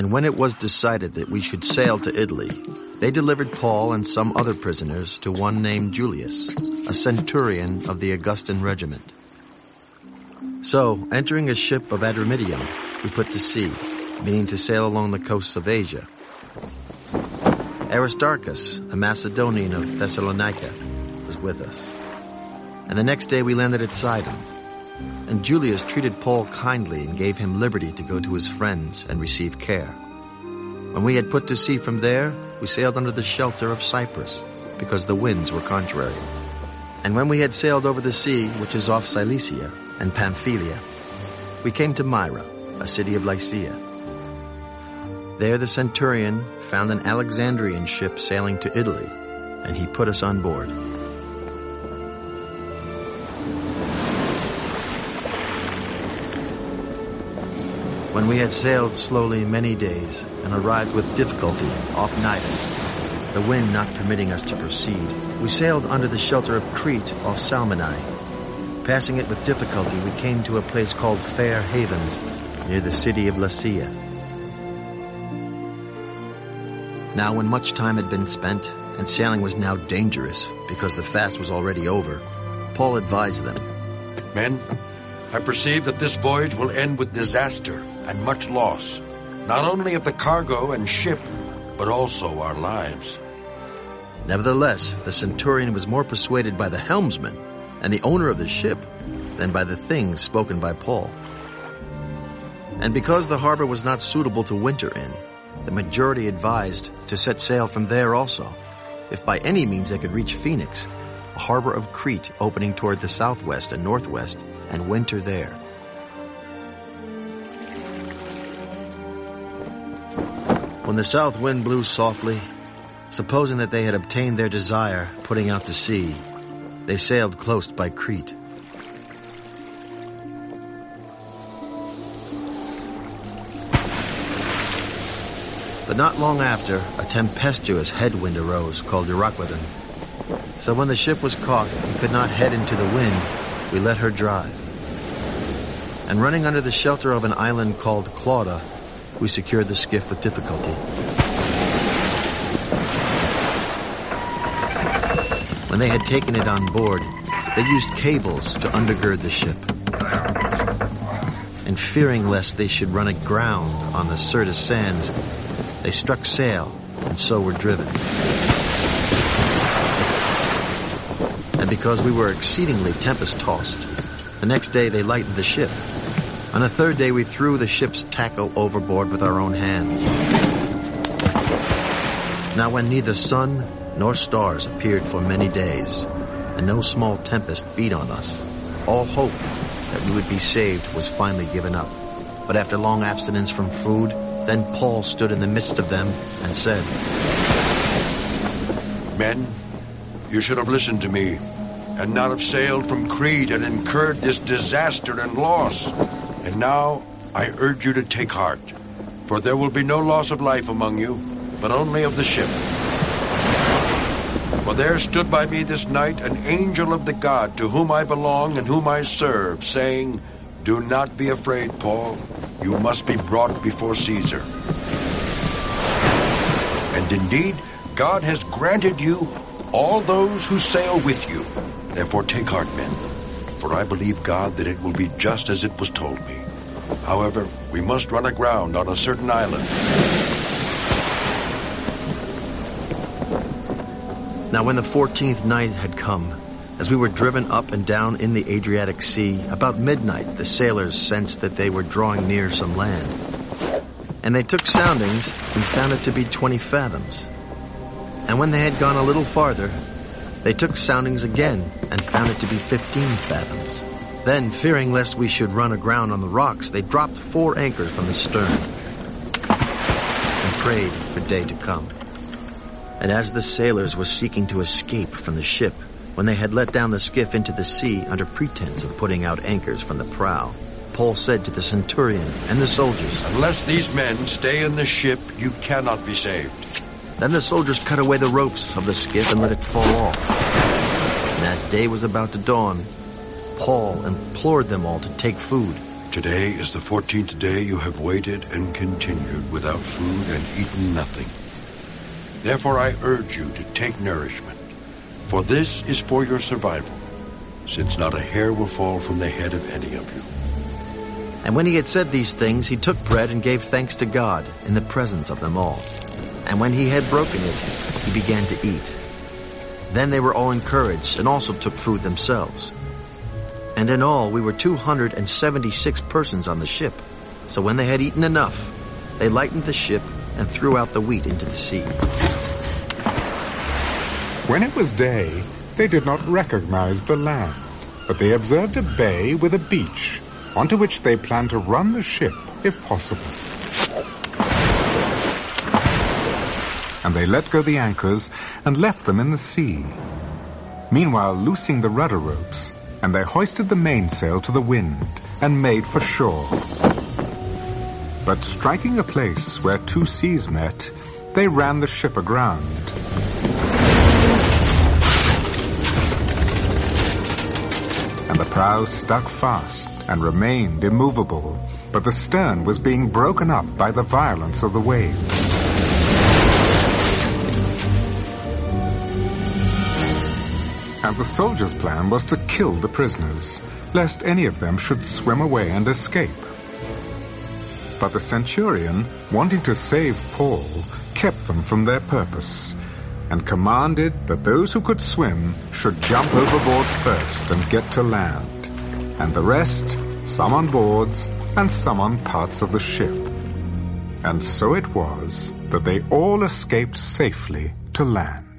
And when it was decided that we should sail to Italy, they delivered Paul and some other prisoners to one named Julius, a centurion of the Augustan regiment. So, entering a ship of Adramyttium, we put to sea, meaning to sail along the coasts of Asia. Aristarchus, a Macedonian of Thessalonica, was with us. And the next day we landed at Sidon. And Julius treated Paul kindly and gave him liberty to go to his friends and receive care. When we had put to sea from there, we sailed under the shelter of Cyprus, because the winds were contrary. And when we had sailed over the sea, which is off Cilicia and Pamphylia, we came to Myra, a city of Lycia. There the centurion found an Alexandrian ship sailing to Italy, and he put us on board. When we had sailed slowly many days and arrived with difficulty off Cnidus, the wind not permitting us to proceed, we sailed under the shelter of Crete off Salmone. Passing it with difficulty, we came to a place called Fair Havens, near the city of Lasea. Now when much time had been spent, and sailing was now dangerous because the fast was already over, Paul advised them. Men, I perceive that this voyage will end with disaster and much loss, not only of the cargo and ship, but also our lives. Nevertheless, the centurion was more persuaded by the helmsman and the owner of the ship than by the things spoken by Paul. And because the harbor was not suitable to winter in, the majority advised to set sail from there also, if by any means they could reach Phoenix, a harbor of Crete opening toward the southwest and northwest, and winter there. When the south wind blew softly, supposing that they had obtained their desire, putting out to sea, they sailed close by Crete. But not long after, a tempestuous headwind arose called Euroclydon. So when the ship was caught and could not head into the wind, we let her drive. And running under the shelter of an island called Clauda, we secured the skiff with difficulty. When they had taken it on board, they used cables to undergird the ship. And fearing lest they should run aground on the Syrtis sands, they struck sail and so were driven. And because we were exceedingly tempest-tossed, the next day they lightened the ship. On the third day we threw the ship's tackle overboard with our own hands. Now when neither sun nor stars appeared for many days, and no small tempest beat on us, all hope that we would be saved was finally given up. But after long abstinence from food, then Paul stood in the midst of them and said, Men, you should have listened to me, and not have sailed from Crete and incurred this disaster and loss. And now I urge you to take heart, for there will be no loss of life among you, but only of the ship. For there stood by me this night an angel of the God to whom I belong and whom I serve, saying, Do not be afraid, Paul. You must be brought before Caesar. And indeed, God has granted you all those who sail with you. Therefore take heart, men, for I believe God that it will be just as it was told me. However, we must run aground on a certain island. Now when the fourteenth night had come, as we were driven up and down in the Adriatic Sea, about midnight the sailors sensed that they were drawing near some land. And they took soundings and found it to be twenty fathoms. And when they had gone a little farther, they took soundings again and found it to be fifteen fathoms. Then, fearing lest we should run aground on the rocks, they dropped four anchors from the stern and prayed for day to come. And as the sailors were seeking to escape from the ship, when they had let down the skiff into the sea under pretense of putting out anchors from the prow, Paul said to the centurion and the soldiers, Unless these men stay in the ship, you cannot be saved. Then the soldiers cut away the ropes of the skiff and let it fall off. And as day was about to dawn, Paul implored them all to take food, Today is the fourteenth day you have waited and continued without food and eaten nothing. Therefore I urge you to take nourishment, for this is for your survival, since not a hair will fall from the head of any of you. And when he had said these things, he took bread and gave thanks to God in the presence of them all. And when he had broken it, he began to eat. Then they were all encouraged and also took food themselves. And in all, we were 276 persons on the ship. So when they had eaten enough, they lightened the ship and threw out the wheat into the sea. When it was day, they did not recognize the land, but they observed a bay with a beach, onto which they planned to run the ship if possible. And they let go the anchors and left them in the sea. Meanwhile, loosing the rudder ropes, and they hoisted the mainsail to the wind and made for shore. But striking a place where two seas met, they ran the ship aground. And the prow stuck fast and remained immovable, but the stern was being broken up by the violence of the waves. And the soldiers' plan was to kill the prisoners, lest any of them should swim away and escape. But the centurion, wanting to save Paul, kept them from their purpose, and commanded that those who could swim should jump overboard first and get to land, and the rest, some on boards and some on parts of the ship. And so it was that they all escaped safely to land.